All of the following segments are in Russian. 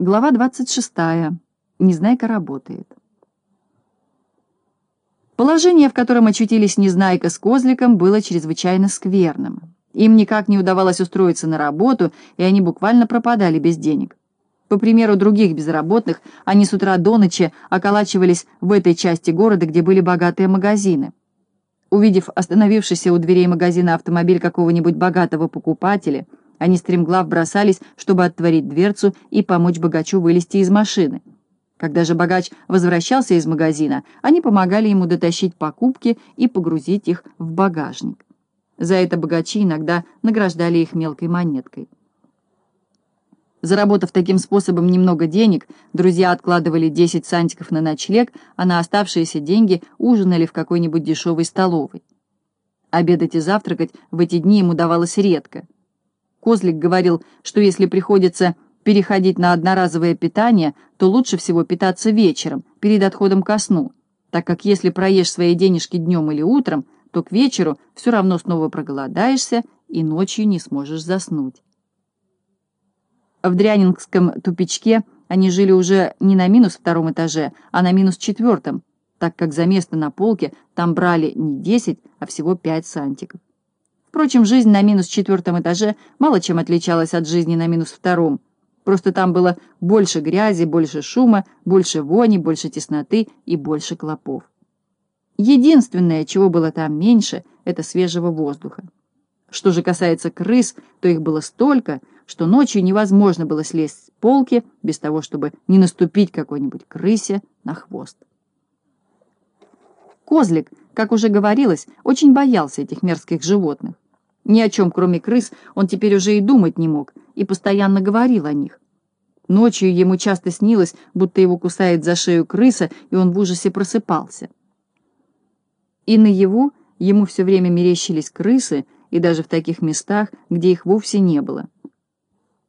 Глава 26. Незнайка работает. Положение, в котором очутились Незнайка с Козликом, было чрезвычайно скверным. Им никак не удавалось устроиться на работу, и они буквально пропадали без денег. По примеру других безработных, они с утра до ночи околачивались в этой части города, где были богатые магазины. Увидев остановившийся у дверей магазина автомобиль какого-нибудь богатого покупателя, они стремглав бросались, чтобы отворить дверцу и помочь богачу вылезти из машины. Когда же богач возвращался из магазина, они помогали ему дотащить покупки и погрузить их в багажник. За это богачи иногда награждали их мелкой монеткой. Заработав таким способом немного денег, друзья откладывали 10 сантиков на ночлег, а на оставшиеся деньги ужинали в какой-нибудь дешевой столовой. Обедать и завтракать в эти дни ему давалось редко. Козлик говорил, что если приходится переходить на одноразовое питание, то лучше всего питаться вечером, перед отходом ко сну, так как если проешь свои денежки днем или утром, то к вечеру все равно снова проголодаешься и ночью не сможешь заснуть. В Дрянингском тупичке они жили уже не на минус втором этаже, а на минус четвертом, так как за место на полке там брали не 10, а всего 5 сантиков. Впрочем, жизнь на минус четвертом этаже мало чем отличалась от жизни на минус втором. Просто там было больше грязи, больше шума, больше вони, больше тесноты и больше клопов. Единственное, чего было там меньше, это свежего воздуха. Что же касается крыс, то их было столько, что ночью невозможно было слезть с полки без того, чтобы не наступить какой-нибудь крысе на хвост. Козлик, как уже говорилось, очень боялся этих мерзких животных. Ни о чем, кроме крыс, он теперь уже и думать не мог, и постоянно говорил о них. Ночью ему часто снилось, будто его кусает за шею крыса, и он в ужасе просыпался. И наяву ему все время мерещились крысы, и даже в таких местах, где их вовсе не было.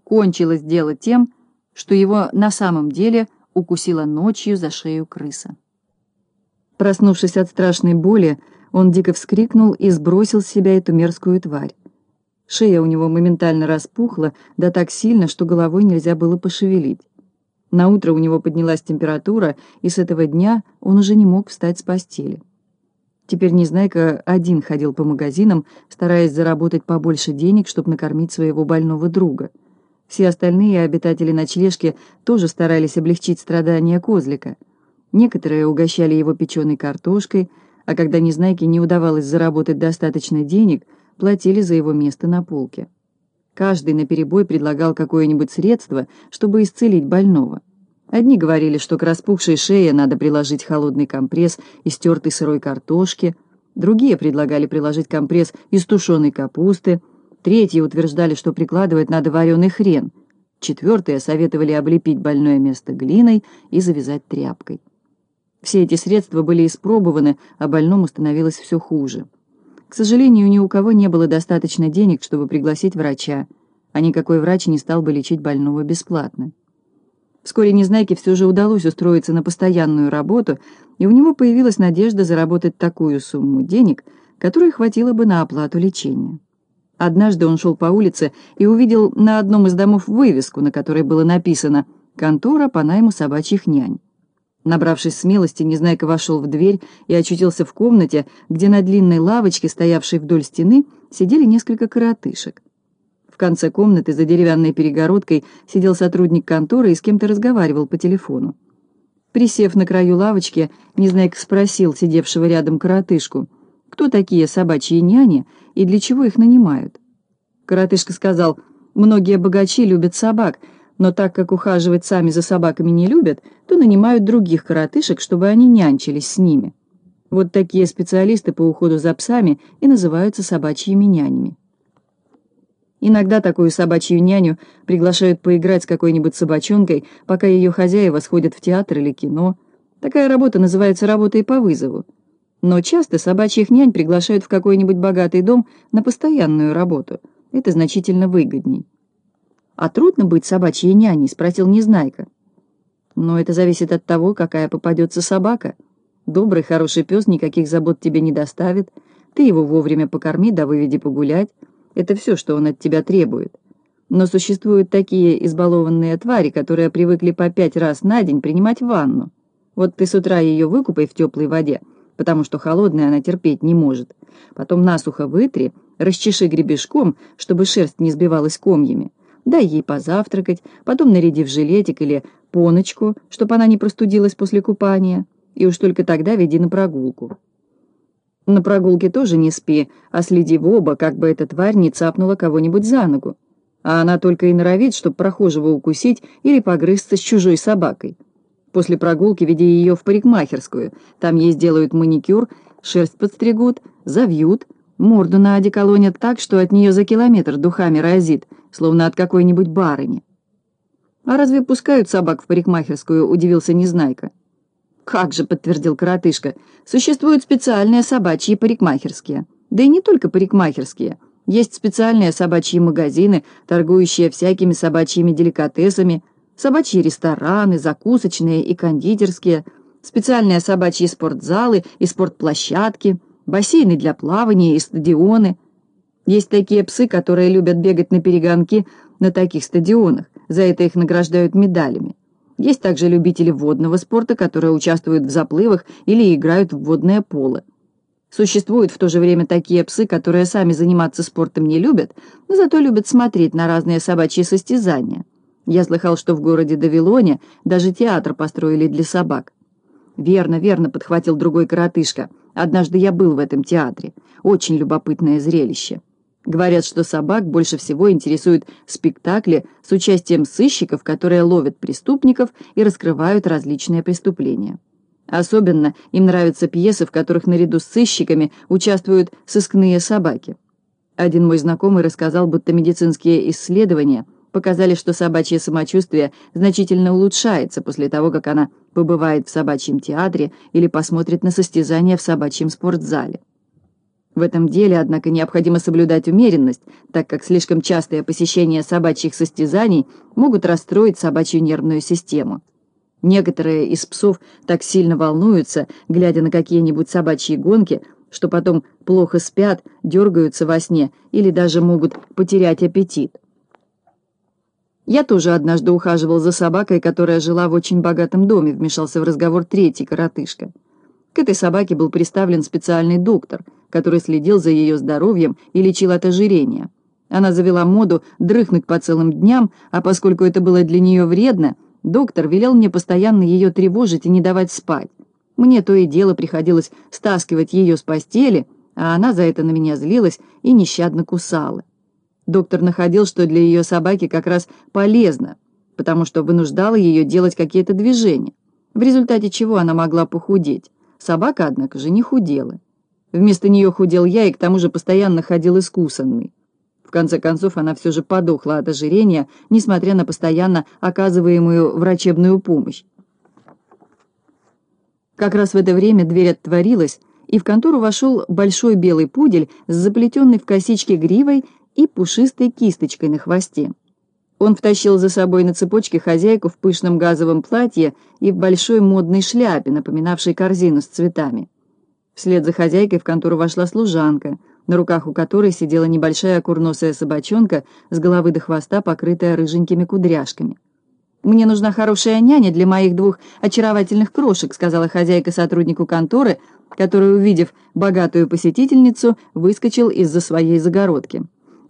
Кончилось дело тем, что его на самом деле укусила ночью за шею крыса. Проснувшись от страшной боли, он дико вскрикнул и сбросил с себя эту мерзкую тварь. Шея у него моментально распухла, да так сильно, что головой нельзя было пошевелить. На утро у него поднялась температура, и с этого дня он уже не мог встать с постели. Теперь Незнайка один ходил по магазинам, стараясь заработать побольше денег, чтобы накормить своего больного друга. Все остальные обитатели ночлежки тоже старались облегчить страдания козлика. Некоторые угощали его печеной картошкой, а когда Незнайке не удавалось заработать достаточно денег, платили за его место на полке. Каждый наперебой предлагал какое-нибудь средство, чтобы исцелить больного. Одни говорили, что к распухшей шее надо приложить холодный компресс из тертой сырой картошки, другие предлагали приложить компресс из тушеной капусты, третьи утверждали, что прикладывать надо вареный хрен, четвертые советовали облепить больное место глиной и завязать тряпкой. Все эти средства были испробованы, а больному становилось все хуже. К сожалению, ни у кого не было достаточно денег, чтобы пригласить врача, а никакой врач не стал бы лечить больного бесплатно. Вскоре Незнайке все же удалось устроиться на постоянную работу, и у него появилась надежда заработать такую сумму денег, которой хватило бы на оплату лечения. Однажды он шел по улице и увидел на одном из домов вывеску, на которой было написано «Контора по найму собачьих нянь». Набравшись смелости, Незнайка вошел в дверь и очутился в комнате, где на длинной лавочке, стоявшей вдоль стены, сидели несколько коротышек. В конце комнаты за деревянной перегородкой сидел сотрудник конторы и с кем-то разговаривал по телефону. Присев на краю лавочки, Незнайка спросил сидевшего рядом коротышку, кто такие собачьи няни и для чего их нанимают. Коротышка сказал, многие богачи любят собак — но так как ухаживать сами за собаками не любят, то нанимают других коротышек, чтобы они нянчились с ними. Вот такие специалисты по уходу за псами и называются собачьими нянями. Иногда такую собачью няню приглашают поиграть с какой-нибудь собачонкой, пока ее хозяева сходят в театр или кино. Такая работа называется работой по вызову. Но часто собачьих нянь приглашают в какой-нибудь богатый дом на постоянную работу. Это значительно выгодней. «А трудно быть собачьей няней?» — спросил Незнайка. «Но это зависит от того, какая попадется собака. Добрый, хороший пес никаких забот тебе не доставит. Ты его вовремя покорми да выведи погулять. Это все, что он от тебя требует. Но существуют такие избалованные твари, которые привыкли по пять раз на день принимать ванну. Вот ты с утра ее выкупай в теплой воде, потому что холодная она терпеть не может. Потом насухо вытри, расчеши гребешком, чтобы шерсть не сбивалась комьями. Дай ей позавтракать, потом наряди в жилетик или поночку, чтобы она не простудилась после купания, и уж только тогда веди на прогулку. На прогулке тоже не спи, а следи в оба, как бы эта тварь не цапнула кого-нибудь за ногу а она только и норовит, чтобы прохожего укусить или погрызться с чужой собакой. После прогулки веди ее в парикмахерскую, там ей сделают маникюр, шерсть подстригут, завьют, морду на одеколонят так, что от нее за километр духами разит, словно от какой-нибудь барыни. «А разве пускают собак в парикмахерскую?» — удивился Незнайка. «Как же», — подтвердил коротышка, — «существуют специальные собачьи парикмахерские. Да и не только парикмахерские. Есть специальные собачьи магазины, торгующие всякими собачьими деликатесами, собачьи рестораны, закусочные и кондитерские, специальные собачьи спортзалы и спортплощадки, бассейны для плавания и стадионы. Есть такие псы, которые любят бегать на перегонки на таких стадионах, за это их награждают медалями. Есть также любители водного спорта, которые участвуют в заплывах или играют в водное поло. Существуют в то же время такие псы, которые сами заниматься спортом не любят, но зато любят смотреть на разные собачьи состязания. Я слыхал, что в городе Давилоне даже театр построили для собак. «Верно, верно», — подхватил другой коротышка. «Однажды я был в этом театре. Очень любопытное зрелище». Говорят, что собак больше всего интересуют спектакли с участием сыщиков, которые ловят преступников и раскрывают различные преступления. Особенно им нравятся пьесы, в которых наряду с сыщиками участвуют сыскные собаки. Один мой знакомый рассказал, будто медицинские исследования показали, что собачье самочувствие значительно улучшается после того, как она побывает в собачьем театре или посмотрит на состязания в собачьем спортзале. В этом деле, однако, необходимо соблюдать умеренность, так как слишком частое посещение собачьих состязаний могут расстроить собачью нервную систему. Некоторые из псов так сильно волнуются, глядя на какие-нибудь собачьи гонки, что потом плохо спят, дергаются во сне или даже могут потерять аппетит. Я тоже однажды ухаживал за собакой, которая жила в очень богатом доме, вмешался в разговор третий коротышка. К этой собаке был представлен специальный доктор, который следил за ее здоровьем и лечил от ожирения. Она завела моду дрыхнуть по целым дням, а поскольку это было для нее вредно, Доктор велел мне постоянно ее тревожить и не давать спать. Мне то и дело приходилось стаскивать ее с постели, а она за это на меня злилась и нещадно кусала. Доктор находил, что для ее собаки как раз полезно, потому что вынуждала ее делать какие-то движения, в результате чего она могла похудеть. Собака, однако же, не худела. Вместо нее худел я и к тому же постоянно ходил искусанный конце концов, она все же подохла от ожирения, несмотря на постоянно оказываемую врачебную помощь. Как раз в это время дверь отворилась, и в контору вошел большой белый пудель с заплетенной в косички гривой и пушистой кисточкой на хвосте. Он втащил за собой на цепочке хозяйку в пышном газовом платье и в большой модной шляпе, напоминавшей корзину с цветами. Вслед за хозяйкой в контору вошла служанка — на руках у которой сидела небольшая курносая собачонка с головы до хвоста, покрытая рыженькими кудряшками. «Мне нужна хорошая няня для моих двух очаровательных крошек», сказала хозяйка сотруднику конторы, который, увидев богатую посетительницу, выскочил из-за своей загородки.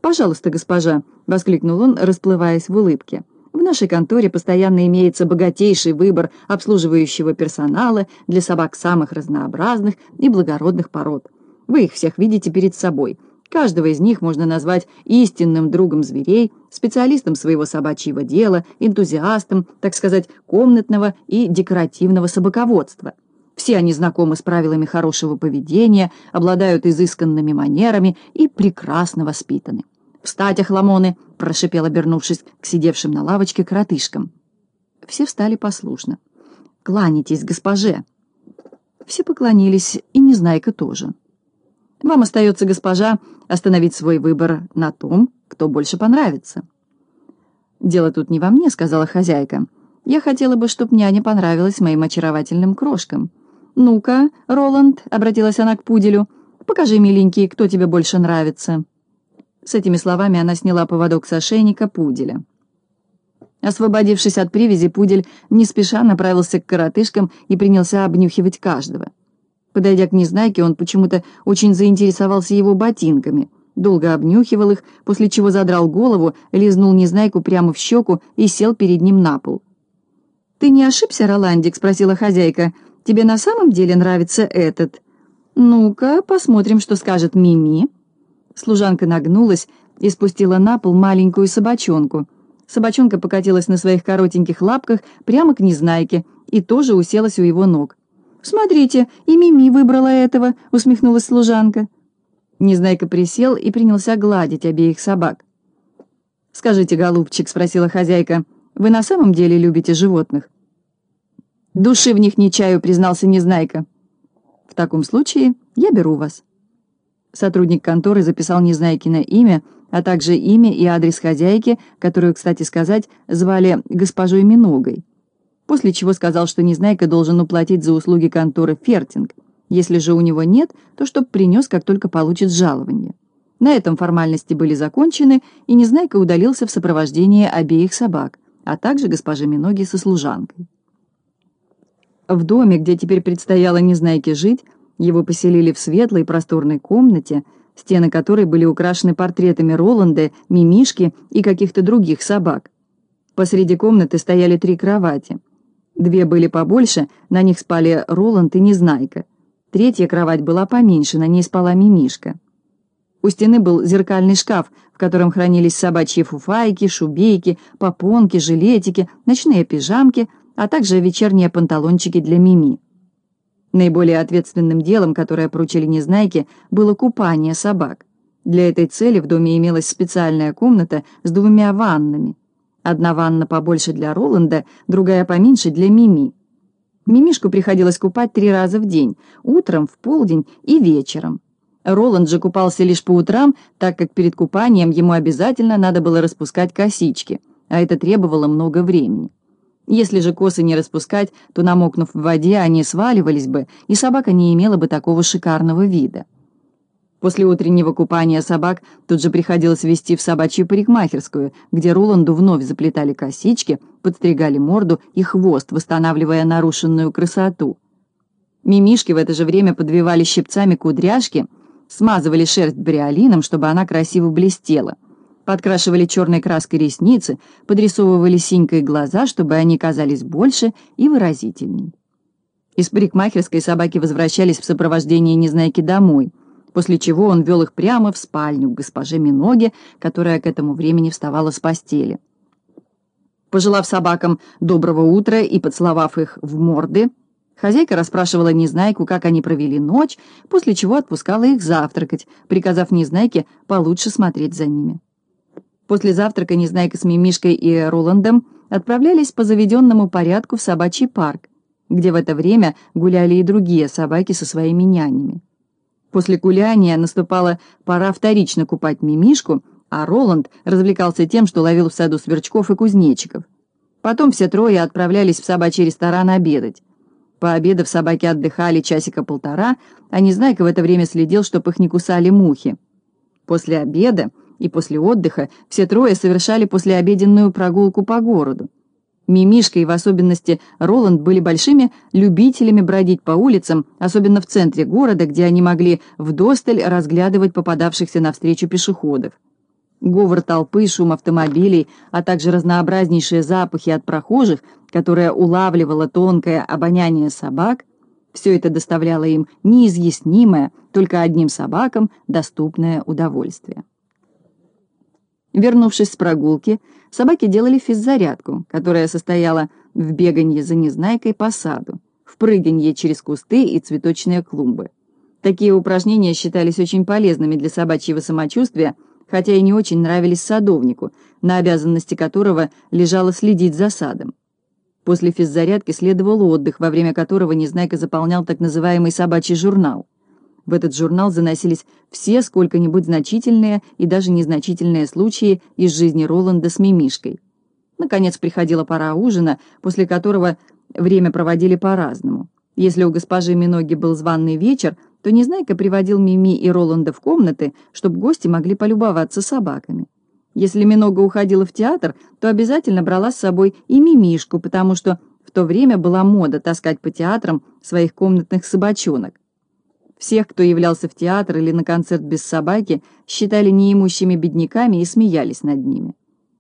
«Пожалуйста, госпожа», — воскликнул он, расплываясь в улыбке. «В нашей конторе постоянно имеется богатейший выбор обслуживающего персонала для собак самых разнообразных и благородных пород. Вы их всех видите перед собой. Каждого из них можно назвать истинным другом зверей, специалистом своего собачьего дела, энтузиастом, так сказать, комнатного и декоративного собаководства. Все они знакомы с правилами хорошего поведения, обладают изысканными манерами и прекрасно воспитаны. «Встать, охламоны!» — прошипел, обернувшись к сидевшим на лавочке коротышкам. Все встали послушно. «Кланяйтесь, госпоже!» Все поклонились, и Незнайка тоже. Вам остается, госпожа, остановить свой выбор на том, кто больше понравится. «Дело тут не во мне», — сказала хозяйка. «Я хотела бы, чтоб няня понравилась моим очаровательным крошкам». «Ну-ка, Роланд», — обратилась она к пуделю, — «покажи, миленький, кто тебе больше нравится». С этими словами она сняла поводок с ошейника пуделя. Освободившись от привязи, пудель не спеша направился к коротышкам и принялся обнюхивать каждого. Подойдя к Незнайке, он почему-то очень заинтересовался его ботинками, долго обнюхивал их, после чего задрал голову, лизнул Незнайку прямо в щеку и сел перед ним на пол. «Ты не ошибся, Роландик?» — спросила хозяйка. «Тебе на самом деле нравится этот?» «Ну-ка, посмотрим, что скажет Мими». Служанка нагнулась и спустила на пол маленькую собачонку — Собачонка покатилась на своих коротеньких лапках прямо к Незнайке и тоже уселась у его ног. «Смотрите, и Мими выбрала этого», — усмехнулась служанка. Незнайка присел и принялся гладить обеих собак. «Скажите, голубчик», — спросила хозяйка, — «вы на самом деле любите животных?» «Души в них не чаю», — признался Незнайка. «В таком случае я беру вас». Сотрудник конторы записал Незнайкино имя — а также имя и адрес хозяйки, которую, кстати сказать, звали госпожой Миногой. После чего сказал, что Незнайка должен уплатить за услуги конторы Фертинг. Если же у него нет, то чтоб принес, как только получит жалование. На этом формальности были закончены, и Незнайка удалился в сопровождении обеих собак, а также госпожи Миноги со служанкой. В доме, где теперь предстояло Незнайке жить, его поселили в светлой просторной комнате, стены которой были украшены портретами Роланда, Мимишки и каких-то других собак. Посреди комнаты стояли три кровати. Две были побольше, на них спали Роланд и Незнайка. Третья кровать была поменьше, на ней спала Мимишка. У стены был зеркальный шкаф, в котором хранились собачьи фуфайки, шубейки, попонки, жилетики, ночные пижамки, а также вечерние панталончики для Мими. Наиболее ответственным делом, которое поручили Незнайке, было купание собак. Для этой цели в доме имелась специальная комната с двумя ваннами. Одна ванна побольше для Роланда, другая поменьше для Мими. Мимишку приходилось купать три раза в день, утром, в полдень и вечером. Роланд же купался лишь по утрам, так как перед купанием ему обязательно надо было распускать косички, а это требовало много времени. Если же косы не распускать, то, намокнув в воде, они сваливались бы, и собака не имела бы такого шикарного вида. После утреннего купания собак тут же приходилось вести в собачью парикмахерскую, где Роланду вновь заплетали косички, подстригали морду и хвост, восстанавливая нарушенную красоту. Мимишки в это же время подвивали щипцами кудряшки, смазывали шерсть бриолином, чтобы она красиво блестела подкрашивали черной краской ресницы, подрисовывали синькой глаза, чтобы они казались больше и выразительней. Из парикмахерской собаки возвращались в сопровождении Незнайки домой, после чего он вел их прямо в спальню к госпоже Миноге, которая к этому времени вставала с постели. Пожелав собакам доброго утра и поцеловав их в морды, хозяйка расспрашивала Незнайку, как они провели ночь, после чего отпускала их завтракать, приказав Незнайке получше смотреть за ними. После завтрака Незнайка с Мимишкой и Роландом отправлялись по заведенному порядку в собачий парк, где в это время гуляли и другие собаки со своими нянями. После гуляния наступала пора вторично купать Мимишку, а Роланд развлекался тем, что ловил в саду сверчков и кузнечиков. Потом все трое отправлялись в собачий ресторан обедать. Пообедав, собаки отдыхали часика полтора, а Незнайка в это время следил, чтобы их не кусали мухи. После обеда и после отдыха все трое совершали послеобеденную прогулку по городу. Мимишка и в особенности Роланд были большими любителями бродить по улицам, особенно в центре города, где они могли вдосталь разглядывать попадавшихся навстречу пешеходов. Говор толпы, шум автомобилей, а также разнообразнейшие запахи от прохожих, которые улавливало тонкое обоняние собак, все это доставляло им неизъяснимое, только одним собакам доступное удовольствие. Вернувшись с прогулки, собаки делали физзарядку, которая состояла в беганье за незнайкой по саду, в прыганье через кусты и цветочные клумбы. Такие упражнения считались очень полезными для собачьего самочувствия, хотя и не очень нравились садовнику, на обязанности которого лежало следить за садом. После физзарядки следовал отдых, во время которого Незнайка заполнял так называемый собачий журнал. В этот журнал заносились все сколько-нибудь значительные и даже незначительные случаи из жизни Роланда с Мимишкой. Наконец приходила пора ужина, после которого время проводили по-разному. Если у госпожи Миноги был званный вечер, то Незнайка приводил Мими и Роланда в комнаты, чтобы гости могли полюбоваться собаками. Если Минога уходила в театр, то обязательно брала с собой и Мимишку, потому что в то время была мода таскать по театрам своих комнатных собачонок. Всех, кто являлся в театр или на концерт без собаки, считали неимущими бедняками и смеялись над ними.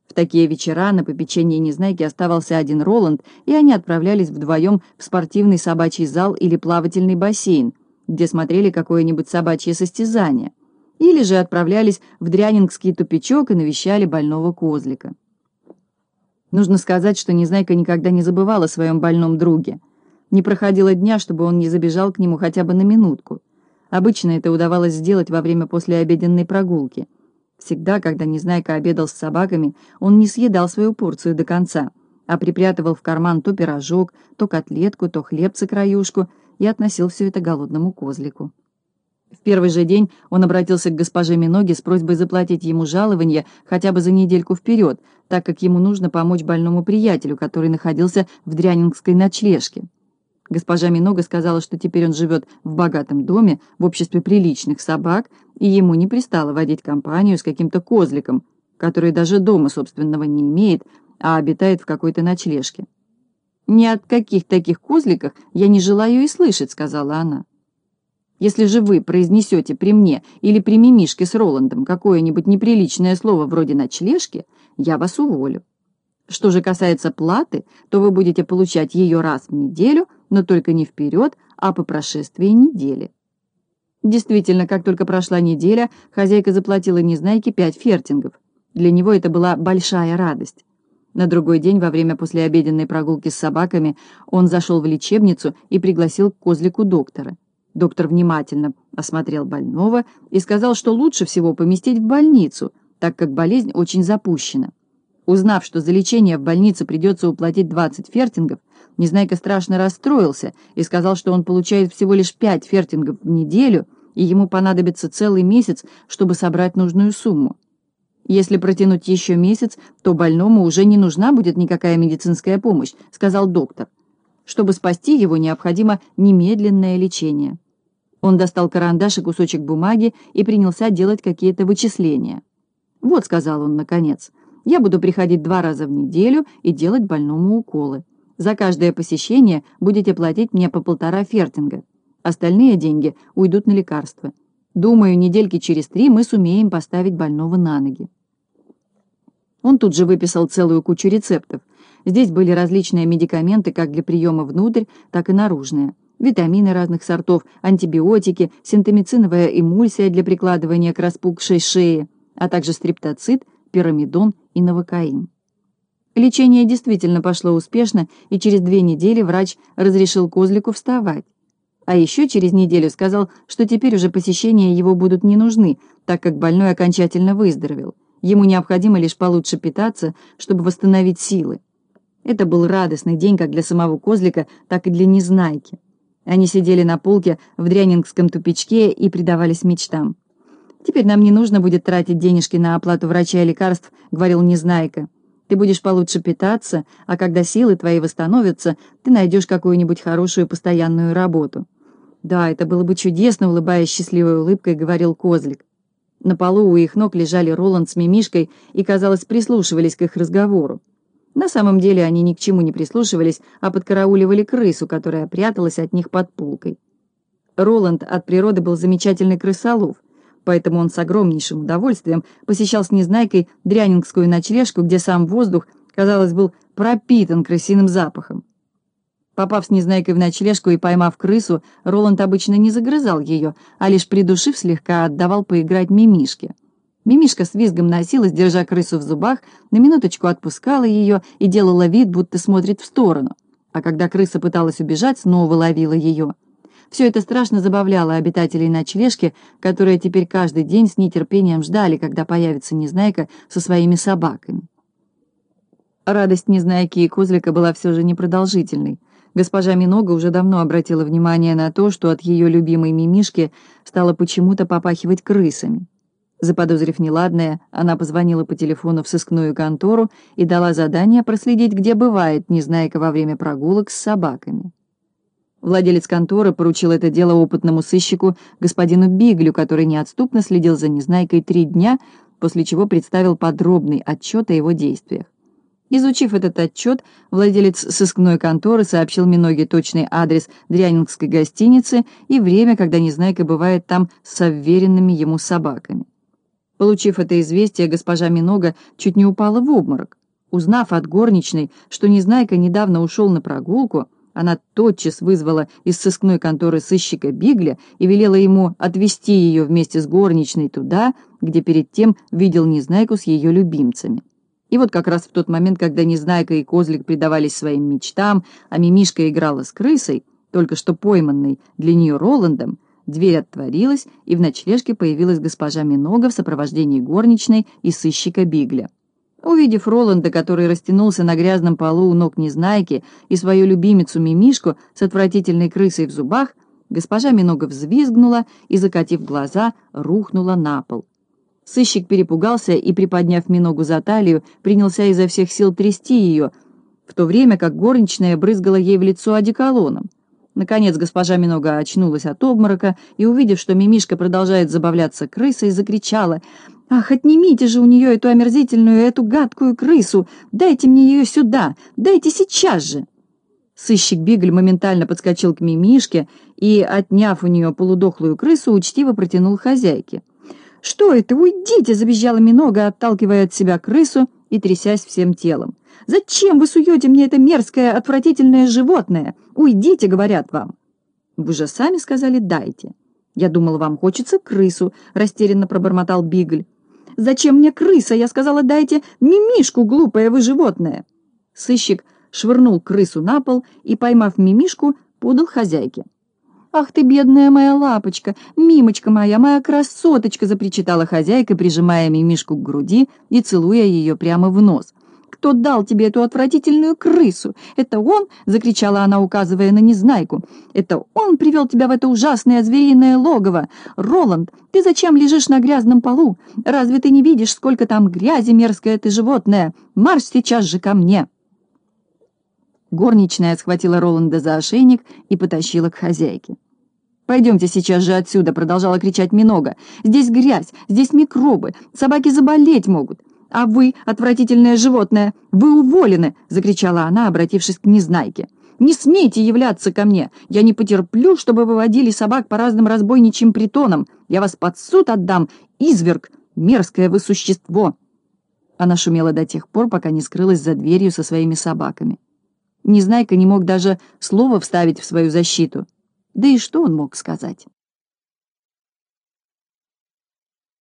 В такие вечера на попечении Незнайки оставался один Роланд, и они отправлялись вдвоем в спортивный собачий зал или плавательный бассейн, где смотрели какое-нибудь собачье состязание, или же отправлялись в Дрянингский тупичок и навещали больного козлика. Нужно сказать, что Незнайка никогда не забывала о своем больном друге. Не проходило дня, чтобы он не забежал к нему хотя бы на минутку. Обычно это удавалось сделать во время послеобеденной прогулки. Всегда, когда Незнайка обедал с собаками, он не съедал свою порцию до конца, а припрятывал в карман то пирожок, то котлетку, то хлебца-краюшку и относил все это голодному козлику. В первый же день он обратился к госпоже Миноге с просьбой заплатить ему жалование хотя бы за недельку вперед, так как ему нужно помочь больному приятелю, который находился в дрянингской ночлежке. Госпожа Минога сказала, что теперь он живет в богатом доме, в обществе приличных собак, и ему не пристало водить компанию с каким-то козликом, который даже дома собственного не имеет, а обитает в какой-то ночлежке. «Ни от каких таких козликах я не желаю и слышать», — сказала она. «Если же вы произнесете при мне или при мимишке с Роландом какое-нибудь неприличное слово вроде «ночлежки», я вас уволю. Что же касается платы, то вы будете получать ее раз в неделю, но только не вперед, а по прошествии недели». Действительно, как только прошла неделя, хозяйка заплатила Незнайке пять фертингов. Для него это была большая радость. На другой день, во время послеобеденной прогулки с собаками, он зашел в лечебницу и пригласил к козлику доктора. Доктор внимательно осмотрел больного и сказал, что лучше всего поместить в больницу, так как болезнь очень запущена. Узнав, что за лечение в больнице придется уплатить 20 фертингов, Незнайка страшно расстроился и сказал, что он получает всего лишь 5 фертингов в неделю, и ему понадобится целый месяц, чтобы собрать нужную сумму. «Если протянуть еще месяц, то больному уже не нужна будет никакая медицинская помощь», — сказал доктор. «Чтобы спасти его, необходимо немедленное лечение». Он достал карандаш и кусочек бумаги и принялся делать какие-то вычисления. «Вот», — сказал он наконец, — «я буду приходить два раза в неделю и делать больному уколы. За каждое посещение будете платить мне по полтора фертинга. Остальные деньги уйдут на лекарства. Думаю, недельки через три мы сумеем поставить больного на ноги». Он тут же выписал целую кучу рецептов. Здесь были различные медикаменты как для приема внутрь, так и наружные. Витамины разных сортов, антибиотики, синтомициновая эмульсия для прикладывания к распухшей шее, а также стриптоцит, пирамидон и новокаин. Лечение действительно пошло успешно, и через две недели врач разрешил козлику вставать. А еще через неделю сказал, что теперь уже посещения его будут не нужны, так как больной окончательно выздоровел. Ему необходимо лишь получше питаться, чтобы восстановить силы. Это был радостный день как для самого Козлика, так и для Незнайки. Они сидели на полке в дрянингском тупичке и предавались мечтам. «Теперь нам не нужно будет тратить денежки на оплату врача и лекарств», — говорил Незнайка. «Ты будешь получше питаться, а когда силы твои восстановятся, ты найдешь какую-нибудь хорошую постоянную работу». «Да, это было бы чудесно», — улыбаясь счастливой улыбкой, говорил Козлик. На полу у их ног лежали Роланд с Мимишкой и, казалось, прислушивались к их разговору. На самом деле они ни к чему не прислушивались, а подкарауливали крысу, которая пряталась от них под полкой. Роланд от природы был замечательный крысолов, поэтому он с огромнейшим удовольствием посещал с Незнайкой дрянингскую ночлежку, где сам воздух, казалось, был пропитан крысиным запахом. Попав с Незнайкой в ночлежку и поймав крысу, Роланд обычно не загрызал ее, а лишь придушив слегка отдавал поиграть Мимишке. Мимишка с визгом носилась, держа крысу в зубах, на минуточку отпускала ее и делала вид, будто смотрит в сторону. А когда крыса пыталась убежать, снова ловила ее. Все это страшно забавляло обитателей ночлежки, которые теперь каждый день с нетерпением ждали, когда появится Незнайка со своими собаками. Радость Незнайки и Козлика была все же непродолжительной. Госпожа Минога уже давно обратила внимание на то, что от ее любимой мимишки стало почему-то попахивать крысами. Заподозрив неладное, она позвонила по телефону в сыскную контору и дала задание проследить, где бывает Незнайка во время прогулок с собаками. Владелец конторы поручил это дело опытному сыщику господину Биглю, который неотступно следил за Незнайкой три дня, после чего представил подробный отчет о его действиях. Изучив этот отчет, владелец сыскной конторы сообщил Миноге точный адрес Дрянингской гостиницы и время, когда Незнайка бывает там с уверенными ему собаками. Получив это известие, госпожа Минога чуть не упала в обморок. Узнав от горничной, что Незнайка недавно ушел на прогулку, она тотчас вызвала из сыскной конторы сыщика Бигля и велела ему отвезти ее вместе с горничной туда, где перед тем видел Незнайку с ее любимцами. И вот как раз в тот момент, когда Незнайка и Козлик предавались своим мечтам, а Мимишка играла с крысой, только что пойманной для нее Роландом, дверь отворилась, и в ночлежке появилась госпожа Минога в сопровождении горничной и сыщика Бигля. Увидев Роланда, который растянулся на грязном полу у ног Незнайки, и свою любимицу Мимишку с отвратительной крысой в зубах, госпожа Минога взвизгнула и, закатив глаза, рухнула на пол. Сыщик перепугался и, приподняв Миногу за талию, принялся изо всех сил трясти ее, в то время как горничная брызгала ей в лицо одеколоном. Наконец госпожа Минога очнулась от обморока и, увидев, что Мимишка продолжает забавляться крысой, закричала «Ах, отнимите же у нее эту омерзительную, эту гадкую крысу! Дайте мне ее сюда! Дайте сейчас же!» Сыщик Бигль моментально подскочил к Мимишке и, отняв у нее полудохлую крысу, учтиво протянул хозяйке. «Что это? Уйдите!» — забежала Минога, отталкивая от себя крысу и трясясь всем телом. «Зачем вы суете мне это мерзкое, отвратительное животное? Уйдите!» — говорят вам. «Вы же сами сказали «дайте». «Я думал, вам хочется крысу», — растерянно пробормотал Бигль. «Зачем мне крыса? Я сказала, дайте мимишку, глупое вы животное!» Сыщик швырнул крысу на пол и, поймав мимишку, подал хозяйке. «Ах ты, бедная моя лапочка, мимочка моя, моя красоточка!» запричитала хозяйка, прижимая мимишку к груди и целуя ее прямо в нос. «Кто дал тебе эту отвратительную крысу? Это он?» — закричала она, указывая на Незнайку. «Это он привел тебя в это ужасное звериное логово! Роланд, ты зачем лежишь на грязном полу? Разве ты не видишь, сколько там грязи, мерзкое ты животное? Марш сейчас же ко мне!» Горничная схватила Роланда за ошейник и потащила к хозяйке. «Пойдемте сейчас же отсюда», — продолжала кричать Минога. «Здесь грязь, здесь микробы, собаки заболеть могут. «А вы, отвратительное животное, вы уволены!» — закричала она, обратившись к Незнайке. «Не смейте являться ко мне! Я не потерплю, чтобы вы водили собак по разным разбойничьим притонам! Я вас под суд отдам! Изверг! Мерзкое вы существо!» Она шумела до тех пор, пока не скрылась за дверью со своими собаками. Незнайка не мог даже слова вставить в свою защиту. Да и что он мог сказать?